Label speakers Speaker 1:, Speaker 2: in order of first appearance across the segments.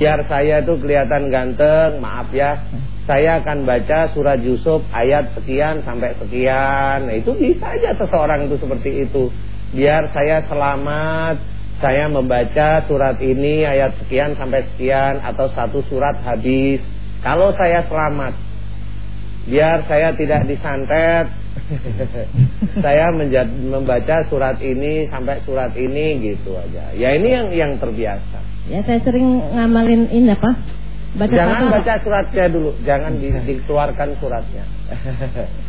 Speaker 1: biar saya itu kelihatan ganteng, maaf ya, saya akan baca surat Yusuf ayat sekian sampai sekian. Nah, itu bisa aja seseorang itu seperti itu. Biar saya selamat, saya membaca surat ini ayat sekian sampai sekian atau satu surat habis. Kalau saya selamat, biar saya tidak disantet, saya membaca surat ini sampai surat ini gitu aja. Ya ini yang yang terbiasa.
Speaker 2: Ya saya sering ngamalin ini apa?
Speaker 1: Baca jangan apa? baca suratnya dulu, jangan di, dikeluarkan suratnya.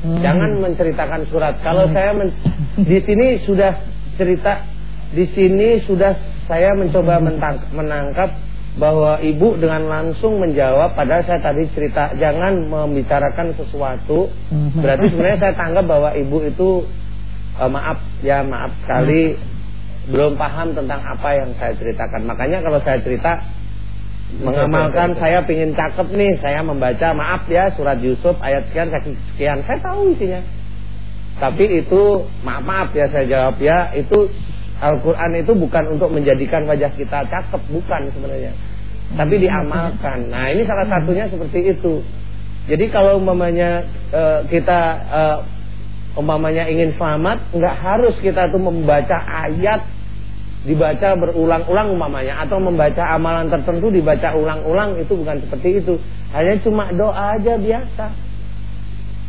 Speaker 1: Hmm. Jangan menceritakan surat. Kalau hmm. saya men, di sini sudah cerita, di sini sudah saya mencoba mentang, menangkap bahwa ibu dengan langsung menjawab padahal saya tadi cerita jangan membicarakan sesuatu hmm. berarti sebenarnya saya tanggap bahwa ibu itu uh, maaf ya maaf sekali belum paham tentang apa yang saya ceritakan. Makanya kalau saya cerita mengamalkan saya pingin cakep nih, saya membaca maaf ya surat Yusuf ayat sekian sekian, saya tahu isinya. Tapi itu maaf maaf ya saya jawab ya itu Al-Quran itu bukan untuk menjadikan wajah kita cakep, bukan sebenarnya. Tapi diamalkan. Nah ini salah satunya seperti itu. Jadi kalau umpamanya uh, kita uh, umpamanya ingin selamat, nggak harus kita tuh membaca ayat dibaca berulang-ulang umpamanya atau membaca amalan tertentu dibaca ulang-ulang itu bukan seperti itu. Hanya cuma doa aja biasa.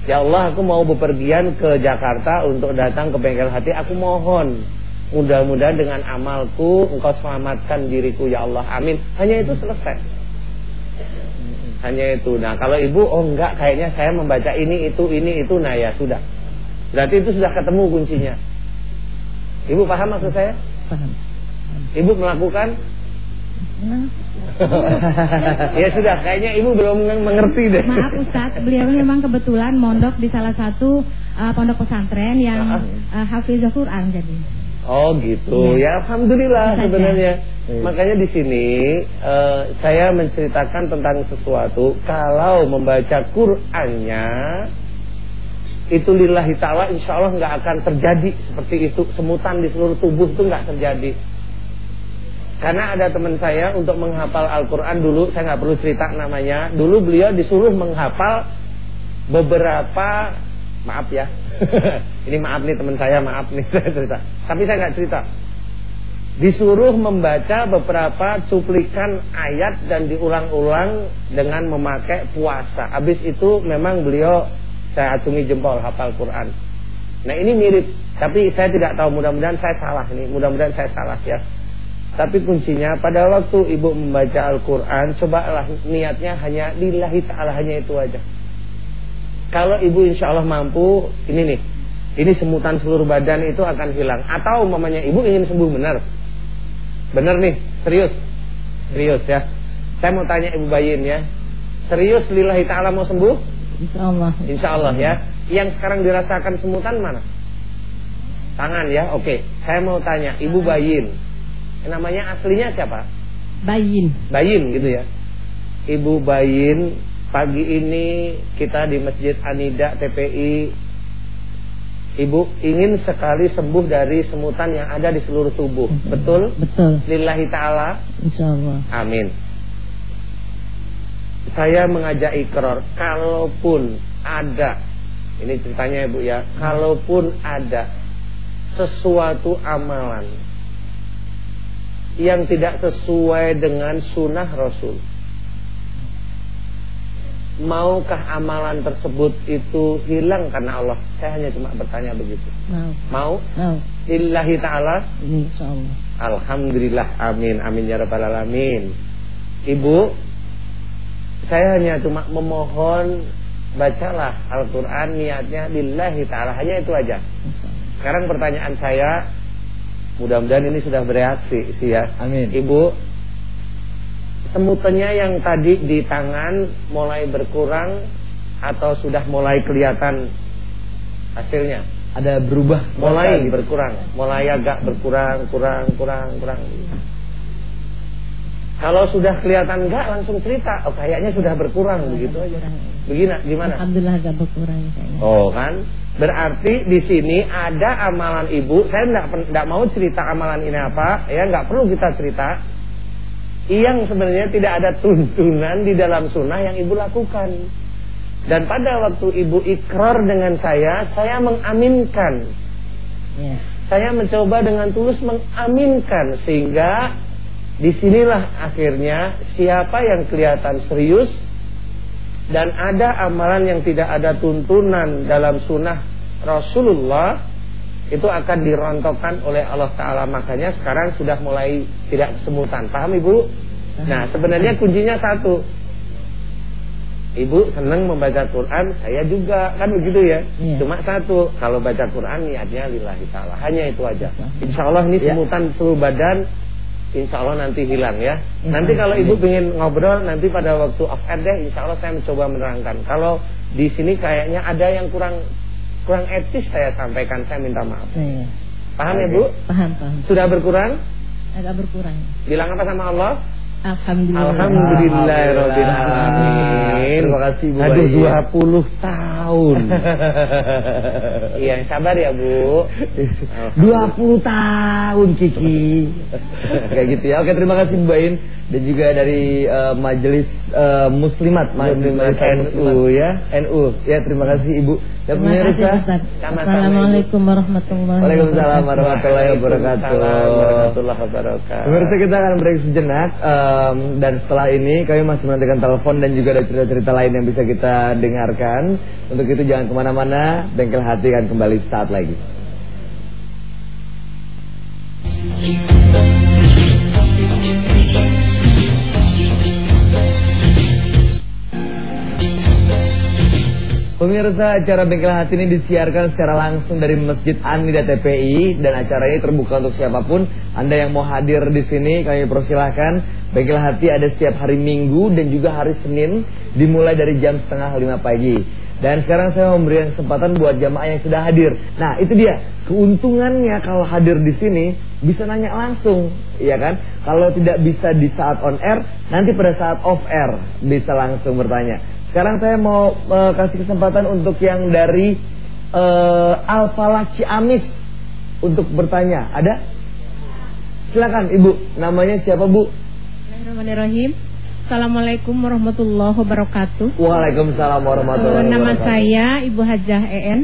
Speaker 1: Ya Allah, aku mau bepergian ke Jakarta untuk datang ke bengkel hati. Aku mohon mudah-mudahan dengan amalku engkau selamatkan diriku ya Allah. Amin. Hanya itu selesai. Hanya itu. Nah, kalau ibu oh enggak kayaknya saya membaca ini itu ini itu nah ya sudah. Berarti itu sudah ketemu kuncinya. Ibu paham maksud saya? Paham. Ibu melakukan? ya sudah, kayaknya ibu belum mengerti deh.
Speaker 2: Maaf Ustaz, beliau memang kebetulan mondok di salah satu uh, pondok pesantren yang uh, hafizah Quran jadi.
Speaker 1: Oh gitu, ya, ya alhamdulillah sebenarnya. Ya. Makanya di sini uh, saya menceritakan tentang sesuatu. Kalau membaca Qurannya itu lillahi ta'ala insya Allah nggak akan terjadi seperti itu semutan di seluruh tubuh itu nggak terjadi karena ada teman saya untuk menghafal Al-Quran dulu saya nggak perlu cerita namanya dulu beliau disuruh menghafal beberapa maaf ya ini maaf nih teman saya maaf nih saya cerita. Tapi saya nggak cerita. Disuruh membaca beberapa cuplikan ayat dan diulang-ulang dengan memakai puasa. Habis itu memang beliau saya acungi jempol hafal Quran. Nah ini mirip, tapi saya tidak tahu mudah-mudahan saya salah ini, mudah-mudahan saya salah ya. Tapi kuncinya pada waktu ibu membaca Al-Quran Cobalah niatnya hanya lillahi ta'ala hanya itu aja Kalau ibu insya Allah mampu Ini nih Ini semutan seluruh badan itu akan hilang Atau mamanya ibu ingin sembuh benar Benar nih, serius Serius ya Saya mau tanya ibu bayin ya Serius lillahi ta'ala mau sembuh
Speaker 2: Insya Allah.
Speaker 1: Insya Allah ya. Yang sekarang dirasakan semutan mana? Tangan ya. Oke. Saya mau tanya, Ibu Bayin. Namanya aslinya siapa?
Speaker 2: Bayin.
Speaker 1: Bayin gitu ya. Ibu Bayin, pagi ini kita di Masjid Anida TPI Ibu ingin sekali sembuh dari semutan yang ada di seluruh tubuh. Betul?
Speaker 2: Betul.
Speaker 1: Lillahi taala.
Speaker 2: Insyaallah.
Speaker 1: Amin saya mengajak ikrar kalaupun ada ini ceritanya Ibu ya kalaupun ada sesuatu amalan yang tidak sesuai dengan sunnah Rasul Maukah amalan tersebut itu hilang karena Allah? Saya hanya cuma bertanya begitu. Mau? Mau? Mau. Illahi ta'ala? Insyaallah. Alhamdulillah. Amin. Amin ya rabbal alamin. Ibu, saya hanya cuma memohon bacalah Al-Quran niatnya lillahi ta'ala hanya itu aja sekarang pertanyaan saya mudah-mudahan ini sudah bereaksi sih ya
Speaker 3: amin
Speaker 1: ibu semutannya yang tadi di tangan mulai berkurang atau sudah mulai kelihatan hasilnya
Speaker 3: ada berubah
Speaker 1: mulai gitu. berkurang mulai agak berkurang kurang kurang kurang kalau sudah kelihatan enggak langsung cerita. Oh kayaknya sudah berkurang oh, begitu aja. Begini gimana?
Speaker 2: Alhamdulillah agak berkurang kayaknya.
Speaker 1: Oh kan? Berarti di sini ada amalan ibu. Saya enggak enggak mau cerita amalan ini apa, ya enggak perlu kita cerita. Yang sebenarnya tidak ada tuntunan di dalam sunnah yang ibu lakukan. Dan pada waktu ibu ikrar dengan saya, saya mengaminkan. Ya. Saya mencoba dengan tulus mengaminkan sehingga di sinilah akhirnya siapa yang kelihatan serius dan ada amalan yang tidak ada tuntunan dalam sunnah Rasulullah itu akan dirontokkan oleh Allah Ta'ala makanya sekarang sudah mulai tidak kesemutan paham ibu? nah sebenarnya kuncinya satu Ibu senang membaca Quran, saya juga kan begitu ya. Iya. Cuma satu, kalau baca Quran niatnya lillahi ta'ala. Hanya itu aja. Insya Allah ini iya. semutan seluruh badan Insya Allah nanti hilang ya. Nanti kalau ibu ingin ngobrol nanti pada waktu off air deh, Insya Allah saya mencoba menerangkan. Kalau di sini kayaknya ada yang kurang kurang etis saya sampaikan, saya minta maaf. Iya. Paham ya bu?
Speaker 2: Paham paham.
Speaker 1: Sudah berkurang?
Speaker 2: Agak berkurang.
Speaker 1: Bilang apa sama Allah?
Speaker 2: Alhamdulillah.
Speaker 1: Alhamdulillah
Speaker 3: Terima kasih Bu.
Speaker 1: Aduh 20 tahun. iya, sabar ya Bu.
Speaker 3: 20 tahun Kiki. Kayak gitu ya. Oke, terima kasih Bu Bain dan juga dari uh, Majelis uh, Muslimat,
Speaker 1: Majelis NU ya.
Speaker 3: NU. Ya, terima kasih Ibu.
Speaker 2: Dan pemirsa. Assalamualaikum warahmatullahi wabarakatuh.
Speaker 3: Waalaikumsalam warahmatullahi wabarakatuh.
Speaker 1: Warahmatullahi wabarakatuh.
Speaker 3: Pemirsa kita akan break sejenak um, dan setelah ini kami masih menantikan telepon dan juga ada cerita-cerita lain yang bisa kita dengarkan. Untuk itu jangan ke mana-mana, bengkel hati akan kembali saat lagi. Pemirsa acara Bengkel Hati ini disiarkan secara langsung dari Masjid Anida TPI dan acara ini terbuka untuk siapa pun. Anda yang mau hadir di sini kami persilahkan. Bengkel Hati ada setiap hari Minggu dan juga hari Senin dimulai dari jam setengah lima pagi. Dan sekarang saya memberi kesempatan buat jamaah yang sudah hadir. Nah itu dia keuntungannya kalau hadir di sini bisa nanya langsung, ya kan? Kalau tidak bisa di saat on air, nanti pada saat off air bisa langsung bertanya. Sekarang saya mau uh, kasih kesempatan untuk yang dari uh, Alfalah Ciamis untuk bertanya. Ada? Silakan Ibu. Namanya siapa Bu?
Speaker 2: Bismillahirrahmanirrahim. Assalamualaikum warahmatullahi wabarakatuh.
Speaker 3: Waalaikumsalam warahmatullahi
Speaker 2: wabarakatuh. Nama saya Ibu Hajah EN,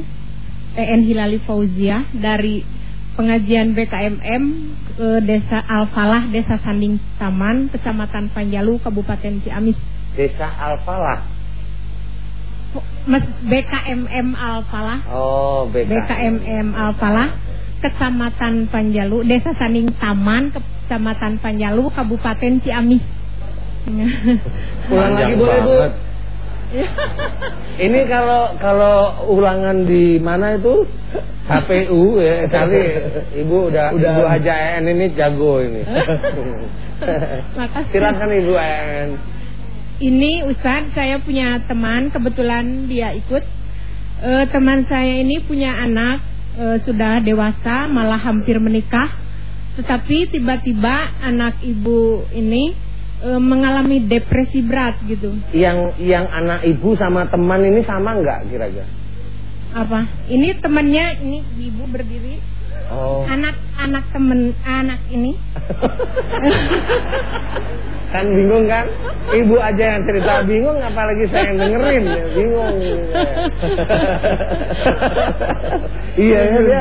Speaker 2: EN Hilali Fauzia dari pengajian BKMM ke Desa Alfalah, Desa Sanding Taman, Kecamatan Panjalu, Kabupaten Ciamis.
Speaker 1: Desa Alfalah.
Speaker 2: Mas BKMM Alfalah.
Speaker 1: Oh, BKMM,
Speaker 2: BKMM Alfalah, Kecamatan Panjalu, Desa Saning Taman, Kecamatan Panjalu, Kabupaten Ciamis.
Speaker 1: Ulang lagi boleh, Bu? ini kalau kalau ulangan di mana itu HPU ya kali ibu udah, udah ibu aja En ini jago ini. Makasih. Silakan ibu En.
Speaker 2: Ini Ustadz saya punya teman kebetulan dia ikut e, Teman saya ini punya anak e, Sudah dewasa malah hampir menikah Tetapi tiba-tiba anak ibu ini e, Mengalami depresi berat gitu
Speaker 1: Yang yang anak ibu sama teman ini sama nggak kira-kira?
Speaker 2: Apa? Ini temannya ini ibu berdiri Oh. Anak-anak temen anak ini.
Speaker 1: kan bingung kan? Ibu aja yang cerita bingung, apalagi saya yang dengerin ya bingung. iya ya, ya.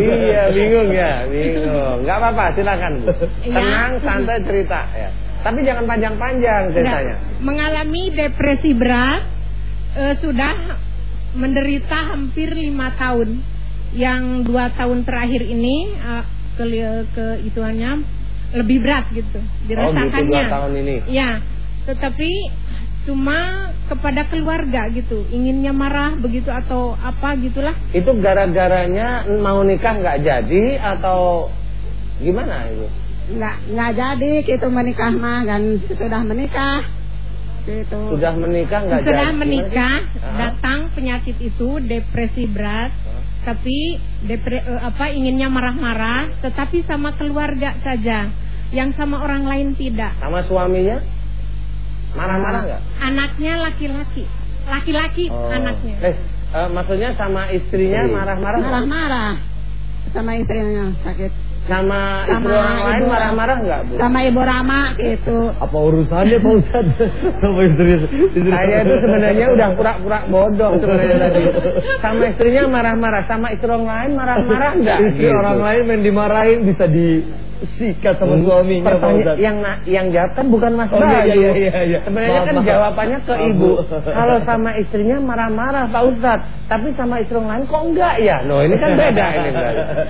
Speaker 1: iya bingung ya, bingung. Gak apa-apa, silakan bu. Iya. Tenang, santai cerita ya. Tapi jangan panjang-panjang ceritanya.
Speaker 2: Mengalami depresi berat, uh, sudah menderita hampir lima tahun yang dua tahun terakhir ini uh, ke ke ituannya lebih berat gitu dirasakannya.
Speaker 1: Oh, gitu, tahun ini.
Speaker 2: Ya, tetapi cuma kepada keluarga gitu inginnya marah begitu atau apa gitulah.
Speaker 1: Itu gara-garanya mau nikah nggak jadi atau gimana itu?
Speaker 4: Nggak nggak jadi gitu menikah mah kan sudah menikah gitu.
Speaker 1: Sudah menikah nggak jadi.
Speaker 2: sudah menikah datang penyakit itu depresi berat tapi depre, uh, apa inginnya marah-marah, tetapi sama keluarga saja, yang sama orang lain tidak.
Speaker 1: Sama suaminya? Marah-marah nggak?
Speaker 2: Anaknya laki-laki, laki-laki oh. anaknya.
Speaker 1: Eh, uh, maksudnya sama istrinya marah-marah?
Speaker 4: Marah-marah, sama istrinya sakit
Speaker 1: sama,
Speaker 4: Sama
Speaker 1: orang lain
Speaker 4: ibu.
Speaker 1: marah-marah nggak bu?
Speaker 4: sama ibu Rama gitu.
Speaker 3: Apa urusannya Pak Ustaz? Sama istri, istri
Speaker 1: Saya itu sebenarnya udah pura-pura bodoh sebenarnya tadi. Sama istrinya marah-marah, sama istri orang lain marah-marah nggak?
Speaker 3: Istri
Speaker 1: Gitu.
Speaker 3: orang lain main dimarahin bisa disikat sama
Speaker 1: Hmm.
Speaker 3: suaminya Pak
Speaker 1: Pertanya- yang yang jawab kan bukan Mas
Speaker 3: Oh, iya,
Speaker 1: Bayu.
Speaker 3: iya, iya, iya.
Speaker 1: Sebenarnya
Speaker 3: Maaf,
Speaker 1: kan
Speaker 3: maaf.
Speaker 1: jawabannya ke
Speaker 3: Maaf,
Speaker 1: ibu.
Speaker 3: Bu.
Speaker 1: Kalau sama istrinya marah-marah Pak Ustad, tapi sama istri orang lain kok enggak ya? No, ini kan beda ini.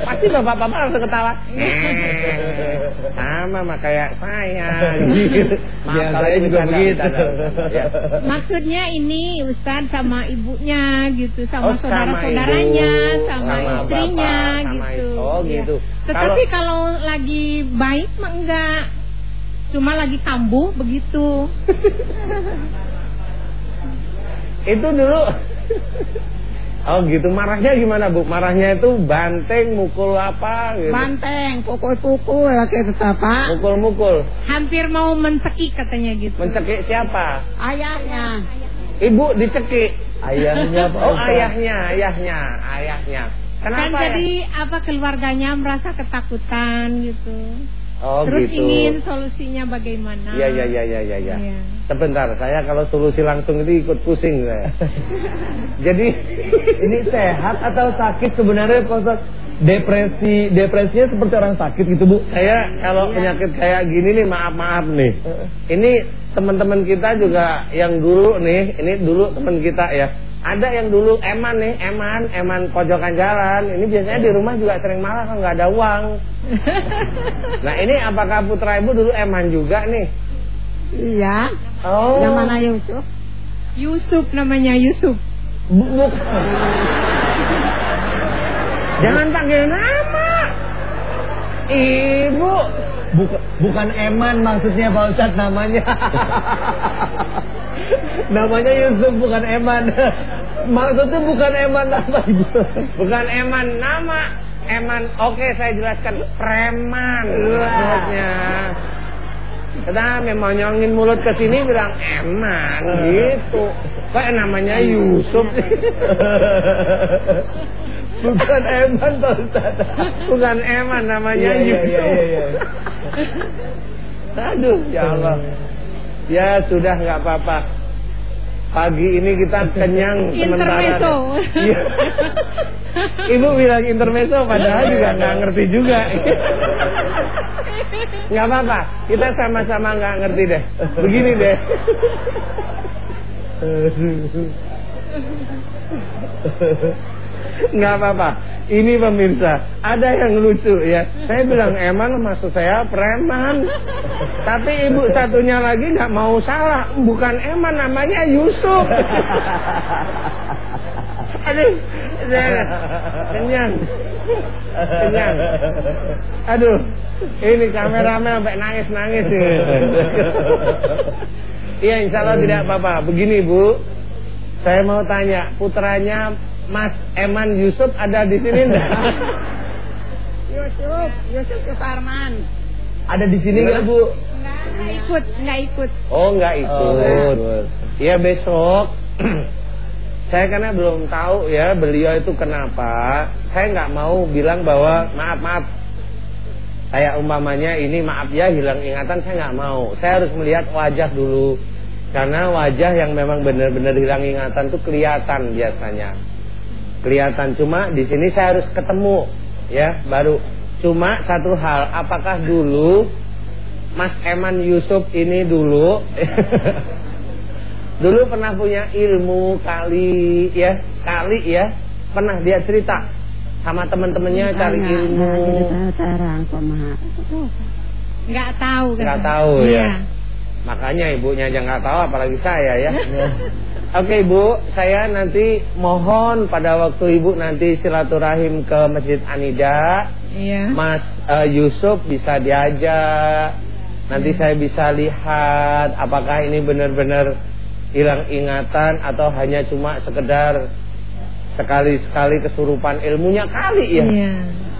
Speaker 1: Pasti bapak-bapak harus ketawa. Eh, sama mah kayak saya. Maaf
Speaker 3: Ya,
Speaker 1: kalau
Speaker 3: saya juga begitu.
Speaker 1: bercanda. Ya.
Speaker 2: Maksudnya ini Ustadz sama ibunya gitu, sama
Speaker 1: Oh, sama
Speaker 2: saudara-saudaranya,
Speaker 1: ibu,
Speaker 2: sama,
Speaker 1: sama
Speaker 2: istrinya
Speaker 1: bapak, sama
Speaker 2: gitu.
Speaker 1: istri. Oh,
Speaker 2: Iya.
Speaker 1: gitu.
Speaker 2: Tetapi kalau... lagi baik mah enggak. Cuma lagi kambuh begitu.
Speaker 1: Itu dulu Oh gitu, marahnya gimana Bu? Marahnya itu banteng, mukul apa gitu.
Speaker 4: Banteng, pukul-pukul gitu Pak.
Speaker 1: Mukul-mukul.
Speaker 2: Hampir mau mencekik katanya gitu.
Speaker 1: Mencekik siapa?
Speaker 4: Ayahnya.
Speaker 1: Ibu dicekik.
Speaker 3: Ayahnya
Speaker 1: Oh
Speaker 3: Ustaz.
Speaker 1: ayahnya, ayahnya, ayahnya.
Speaker 2: kan
Speaker 1: Kenapa ya?
Speaker 2: jadi apa keluarganya merasa ketakutan gitu.
Speaker 1: Oh
Speaker 2: Terus
Speaker 1: gitu.
Speaker 2: ingin solusinya bagaimana?
Speaker 1: Iya iya iya iya iya. Ya. Sebentar, saya kalau solusi langsung itu ikut pusing saya. Jadi
Speaker 3: Ini sehat atau sakit sebenarnya Ustaz? Depresi, depresinya seperti orang sakit gitu Bu.
Speaker 1: saya kalau penyakit kayak gini nih maaf maaf nih. Ini teman-teman kita juga yang dulu nih, ini dulu teman kita ya. Ada yang dulu eman nih, eman, eman pojokan jalan. Ini biasanya di rumah juga sering marah kalau nggak ada uang. Nah ini apakah putra ibu dulu eman juga nih?
Speaker 4: Iya.
Speaker 1: Oh.
Speaker 4: Yang mana Yusuf?
Speaker 2: Yusuf namanya Yusuf.
Speaker 1: Bu, bu. Jangan panggil nama. Ibu.
Speaker 3: Buka, bukan Eman maksudnya Pak Ustaz namanya. namanya Yusuf bukan Eman. maksudnya bukan Eman apa Ibu?
Speaker 1: Bukan eman nama. Eman, oke saya jelaskan preman maksudnya. Kita memang nyongin mulut ke sini bilang eman gitu. Kok namanya Yusuf?
Speaker 3: bukan Eman Pak Ustaz.
Speaker 1: Bukan eman namanya
Speaker 3: Iya, iya,
Speaker 1: Yusuf.
Speaker 3: iya, iya,
Speaker 1: Aduh, ya Allah. Ya sudah nggak apa-apa. Pagi ini kita kenyang sementara.
Speaker 2: Intermezzo.
Speaker 1: Iya. Ibu bilang intermezzo padahal juga nggak ngerti juga. Nggak apa-apa, kita sama-sama nggak ngerti deh. Begini deh. Nggak apa-apa. Ini pemirsa, ada yang lucu ya. Saya bilang eman maksud saya preman. Tapi ibu satunya lagi nggak mau salah, bukan eman namanya Yusuf. Aduh, kenyang, kenyang. Aduh, ini kameramen sampai nangis nangis. Iya, insya Allah tidak apa-apa. Begini bu, saya mau tanya, putranya Mas Eman Yusuf ada di sini enggak?
Speaker 4: Yusuf, Yusuf Sukarman.
Speaker 3: Ada di sini nggak Bu?
Speaker 2: Enggak, enggak ikut, enggak ikut.
Speaker 1: Oh, enggak ikut.
Speaker 3: ikut.
Speaker 1: Iya besok. saya karena belum tahu ya beliau itu kenapa. Saya nggak mau bilang bahwa maaf maaf. Kayak umpamanya ini maaf ya hilang ingatan saya nggak mau. Saya harus melihat wajah dulu. Karena wajah yang memang benar-benar hilang ingatan itu kelihatan biasanya. Kelihatan cuma di sini saya harus ketemu ya baru. Cuma satu hal, apakah dulu Mas Eman Yusuf ini dulu dulu pernah punya ilmu kali ya kali ya pernah dia cerita sama teman-temannya cari ilmu.
Speaker 2: Enggak tahu kan.
Speaker 1: nggak tahu
Speaker 2: Iya.
Speaker 1: ya makanya ibunya aja nggak tahu apalagi saya ya. Oke ibu. Saya nanti mohon pada waktu ibu nanti silaturahim ke masjid Anida
Speaker 2: Iya.
Speaker 1: Mas eh, Yusuf bisa diajak. Nanti saya bisa lihat Apakah ini benar-benar Hilang ingatan Atau hanya cuma sekedar Sekali-sekali kesurupan ilmunya kali ya.
Speaker 2: Iya.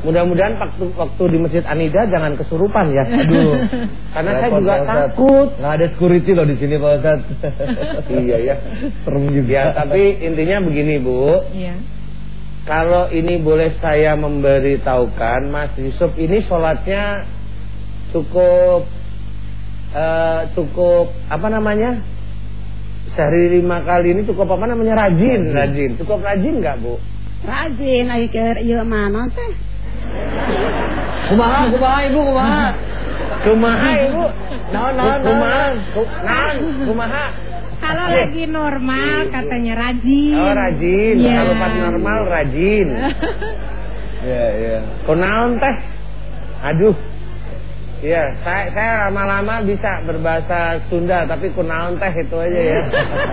Speaker 1: Mudah-mudahan waktu, waktu di Masjid Anida Jangan kesurupan ya
Speaker 3: Aduh.
Speaker 1: Karena saya juga takut
Speaker 3: Nggak ada security loh di sini Pak Ustaz.
Speaker 1: Iya ya
Speaker 3: Serem juga.
Speaker 1: Ya tapi intinya begini Bu
Speaker 2: Iya.
Speaker 1: kalau ini boleh saya memberitahukan Mas Yusuf ini sholatnya cukup uh, cukup apa namanya sehari lima kali ini cukup apa namanya rajin rajin cukup rajin nggak bu
Speaker 4: Rajin ayo ke ieu mana teh?
Speaker 3: Kumaha, kumaha ibu, kumaha.
Speaker 1: kumaha ibu
Speaker 3: Naon, naon,
Speaker 1: kumaha
Speaker 3: naon.
Speaker 1: Ku- naon kumaha
Speaker 2: Kalau lagi normal katanya rajin.
Speaker 1: oh rajin
Speaker 2: Iya.
Speaker 1: kalau pas normal rajin
Speaker 3: Iya, iya.
Speaker 1: kunaon teh aduh Iya, saya, saya lama-lama bisa berbahasa Sunda, tapi kunaon teh itu aja ya.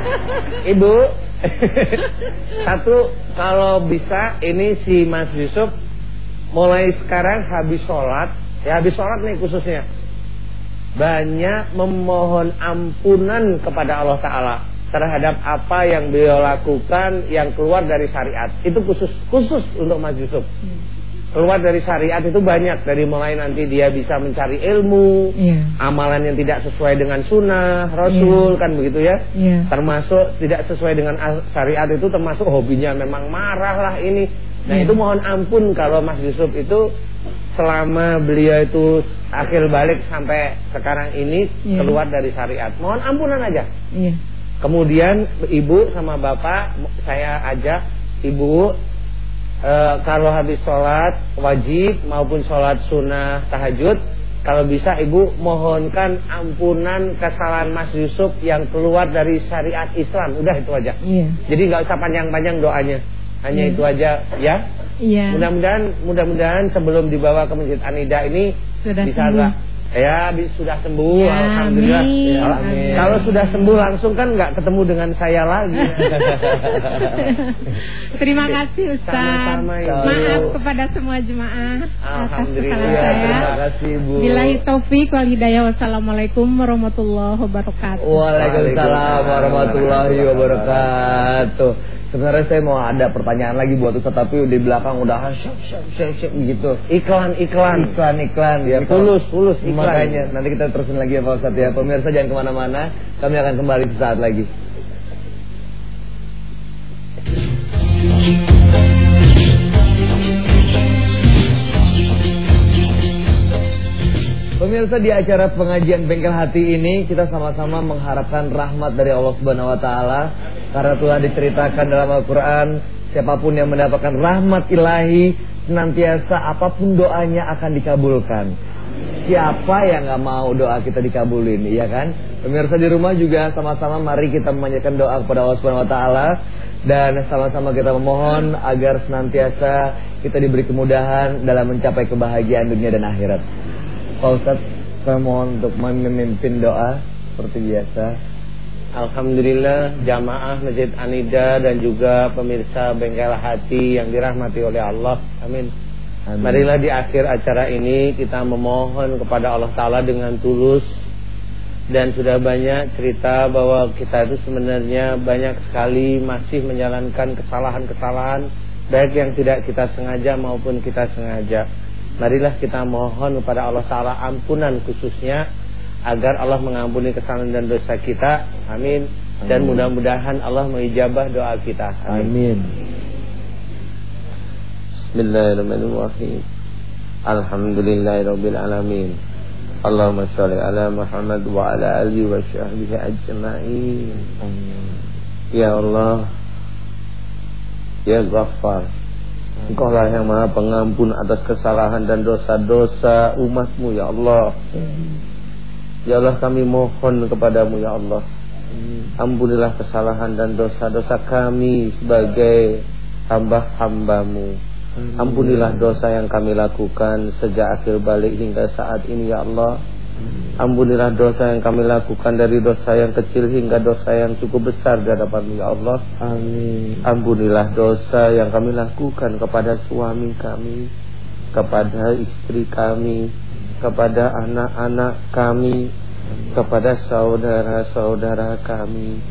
Speaker 1: Ibu, satu kalau bisa ini si Mas Yusuf mulai sekarang habis sholat, ya habis sholat nih khususnya, banyak memohon ampunan kepada Allah Taala terhadap apa yang beliau lakukan yang keluar dari syariat. Itu khusus khusus untuk Mas Yusuf. Keluar dari syariat itu banyak dari mulai nanti dia bisa mencari ilmu,
Speaker 2: Iya.
Speaker 1: amalan yang tidak sesuai dengan sunnah Rasul kan begitu ya.
Speaker 2: Iya.
Speaker 1: Termasuk tidak sesuai dengan syariat itu termasuk hobinya memang marah lah ini. Nah
Speaker 2: Iya.
Speaker 1: itu mohon ampun kalau Mas Yusuf itu selama beliau itu akhir balik sampai sekarang ini
Speaker 2: Iya.
Speaker 1: keluar dari syariat. Mohon ampunan aja.
Speaker 2: Iya.
Speaker 1: Kemudian ibu sama bapak saya ajak ibu eh, kalau habis sholat wajib maupun sholat sunnah tahajud kalau bisa ibu mohonkan ampunan kesalahan Mas Yusuf yang keluar dari syariat Islam udah itu aja
Speaker 2: Iya.
Speaker 1: jadi nggak usah panjang-panjang doanya hanya
Speaker 2: Iya.
Speaker 1: itu aja ya
Speaker 2: Iya.
Speaker 1: mudah-mudahan mudah-mudahan sebelum dibawa ke masjid Anida ini
Speaker 2: Sudah
Speaker 1: bisa
Speaker 2: sembuh.
Speaker 1: ya sudah sembuh
Speaker 2: Ya,
Speaker 1: alhamdulillah
Speaker 2: amin,
Speaker 1: Ya,
Speaker 2: amin.
Speaker 1: kalau sudah sembuh langsung kan nggak ketemu dengan saya lagi
Speaker 2: Terima kasih Ustaz.
Speaker 1: Sama-sama.
Speaker 2: Maaf kepada semua jemaah atas
Speaker 1: Alhamdulillah.
Speaker 2: kesalahan
Speaker 3: Iya,
Speaker 2: saya.
Speaker 3: terima kasih Bu.
Speaker 2: Billahi taufik wal hidayah. Wassalamualaikum warahmatullahi wabarakatuh.
Speaker 3: Waalaikumsalam warahmatullahi wabarakatuh. Sebenarnya saya mau ada pertanyaan lagi buat Ustaz tapi di belakang udah syap syap syap syap gitu.
Speaker 1: iklan iklan
Speaker 3: Iklan iklan ya
Speaker 1: tulus tulus iklan
Speaker 3: Makanya nanti kita terusin lagi ya Pak Ustaz ya. Pemirsa jangan ke mana-mana. Kami akan kembali sesaat lagi. Pemirsa di acara pengajian Bengkel Hati ini kita sama-sama mengharapkan rahmat dari Allah Subhanahu wa taala karena telah diceritakan dalam Al-Qur'an siapa pun yang mendapatkan rahmat ilahi senantiasa apa pun doanya akan dikabulkan. Siapa yang nggak mau doa kita dikabulin, iya kan? Pemirsa di rumah juga sama-sama mari kita memanjatkan doa kepada Allah Subhanahu wa taala dan sama-sama kita memohon agar senantiasa kita diberi kemudahan dalam mencapai kebahagiaan dunia dan akhirat. Pak Ustadz, saya mohon untuk memimpin doa seperti biasa.
Speaker 1: Alhamdulillah jamaah Masjid Anida dan juga pemirsa Bengkel Hati yang dirahmati oleh Allah. Amin.
Speaker 3: Amin.
Speaker 1: Marilah di akhir acara ini kita memohon kepada Allah Ta'ala dengan tulus Dan sudah banyak cerita bahwa kita itu sebenarnya banyak sekali masih menjalankan kesalahan-kesalahan Baik yang tidak kita sengaja maupun kita sengaja Marilah kita mohon kepada Allah Ta'ala ampunan khususnya Agar Allah mengampuni kesalahan dan dosa kita. Amin. Dan
Speaker 3: Amin.
Speaker 1: mudah-mudahan Allah mengijabah doa kita.
Speaker 3: Amin.
Speaker 1: Bismillahirrahmanirrahim. Alhamdulillahirabbil alamin. Allahumma shalli ala Muhammad wa ala alihi wa sahbihi ajma'in. Ya Allah Ya Ghaffar Engkau lah yang maha pengampun atas kesalahan dan dosa-dosa umatmu ya Allah Ya Allah kami mohon kepadamu ya Allah. Ampunilah kesalahan dan dosa-dosa kami sebagai hamba-hambamu. Ampunilah dosa yang kami lakukan sejak akhir balik hingga saat ini ya Allah. Ampunilah dosa yang kami lakukan dari dosa yang kecil hingga dosa yang cukup besar di hadapanmu ya Allah.
Speaker 3: Amin.
Speaker 1: Ampunilah dosa yang kami lakukan kepada suami kami Kepada istri kami Kepada anak-anak kami Kepada saudara-saudara kami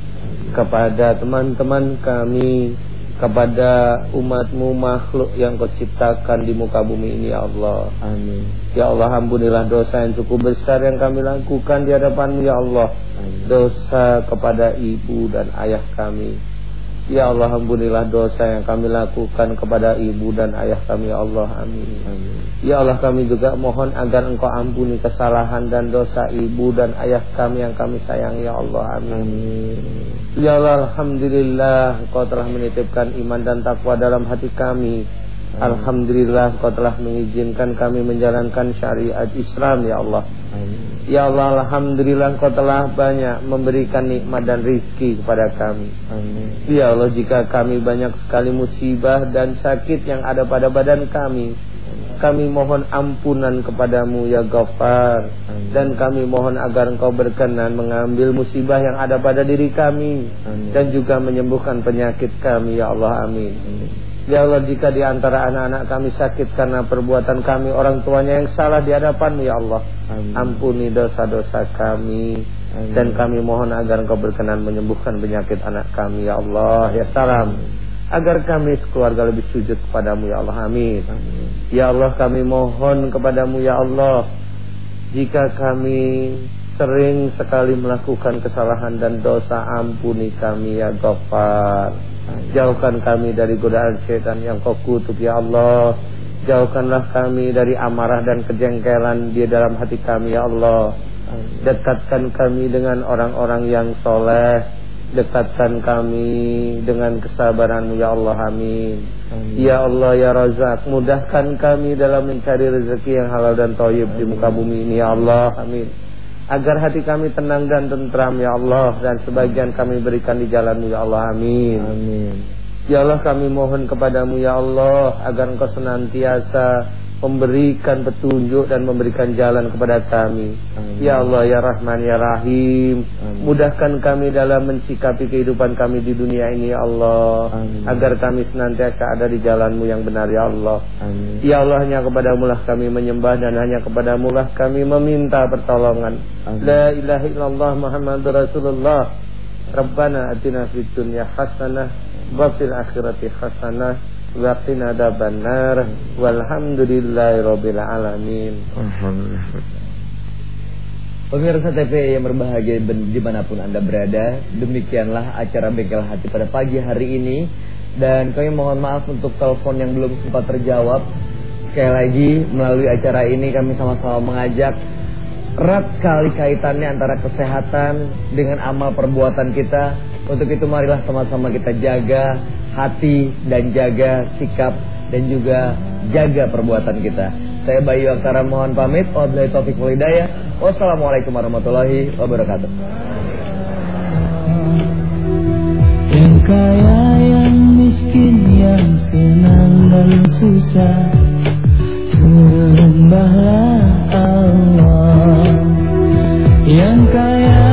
Speaker 1: Kepada teman-teman kami Kepada umatmu makhluk yang kau ciptakan di muka bumi ini ya Allah
Speaker 3: Amin.
Speaker 1: Ya Allah ampunilah dosa yang cukup besar yang kami lakukan di hadapanmu ya Allah
Speaker 3: Amin.
Speaker 1: Dosa kepada ibu dan ayah kami Ya Allah ampunilah dosa yang kami lakukan kepada ibu dan ayah kami ya Allah amin. amin. Ya Allah kami juga mohon agar engkau ampuni kesalahan dan dosa ibu dan ayah kami yang kami sayang ya Allah amin. amin. Ya Allah alhamdulillah engkau telah menitipkan iman dan takwa dalam hati kami. Alhamdulillah kau telah mengizinkan kami menjalankan syariat Islam ya Allah Amin. Ya Allah Alhamdulillah kau telah banyak memberikan nikmat dan rizki kepada kami Amin. Ya Allah jika kami banyak sekali musibah dan sakit yang ada pada badan kami Kami mohon ampunan kepadamu ya Ghaffar Dan kami mohon agar engkau berkenan mengambil musibah yang ada pada diri kami Amin. Dan juga menyembuhkan penyakit kami ya Allah amin, amin. Ya Allah jika di antara anak-anak kami sakit karena perbuatan kami orang tuanya yang salah di hadapanmu ya Allah. Amin. Ampuni dosa-dosa kami. Amin. Dan kami mohon agar engkau berkenan menyembuhkan penyakit anak kami ya Allah. Ya salam. Agar kami sekeluarga lebih sujud kepadamu ya Allah. Amin, Amin. Ya Allah kami mohon kepadamu ya Allah. Jika kami sering sekali melakukan kesalahan dan dosa Ampuni kami ya Ghaffar Jauhkan kami dari godaan setan yang kau kutuk ya Allah. Jauhkanlah kami dari amarah dan kejengkelan di dalam hati kami ya Allah. Dekatkan kami dengan orang-orang yang soleh. Dekatkan kami dengan kesabaranmu ya Allah. Amin. amin. Ya Allah ya Razak Mudahkan kami dalam mencari rezeki yang halal dan toyib di muka bumi ini ya Allah. Amin agar hati kami tenang dan tentram ya Allah dan sebagian kami berikan di jalanmu ya Allah amin. Amin. Ya Allah kami mohon kepadamu ya Allah agar engkau senantiasa memberikan petunjuk dan memberikan jalan kepada kami. Amin. Ya Allah ya Rahman ya Rahim, Amin. mudahkan kami dalam mensikapi kehidupan kami di dunia ini ya Allah, Amin. agar kami senantiasa ada di jalanmu yang benar ya Allah. Amin. Ya Allah hanya kepadamu lah kami menyembah dan hanya kepadamu lah kami meminta pertolongan. Amin. La ilaha illallah Muhammadur Rasulullah. Rabbana atina fid dunya hasanah wa fil akhirati hasanah Waqina adzaban nar walhamdulillahirabbil alamin.
Speaker 3: Pemirsa TV yang berbahagia di mana pun Anda berada Demikianlah acara Bengkel Hati pada pagi hari ini. Dan kami mohon maaf untuk telepon yang belum sempat terjawab. Sekali lagi melalui acara ini kami sama-sama mengajak Erat sekali kaitannya antara kesehatan dengan amal perbuatan kita. Untuk itu marilah sama-sama kita jaga hati dan jaga sikap dan juga jaga perbuatan kita. Saya Bayu Aktara mohon pamit. Wabillahi topik wal hidayah. Wassalamualaikum warahmatullahi wabarakatuh. Yang kaya yang miskin yang senang dan susah sembahlah Allah. Yang kaya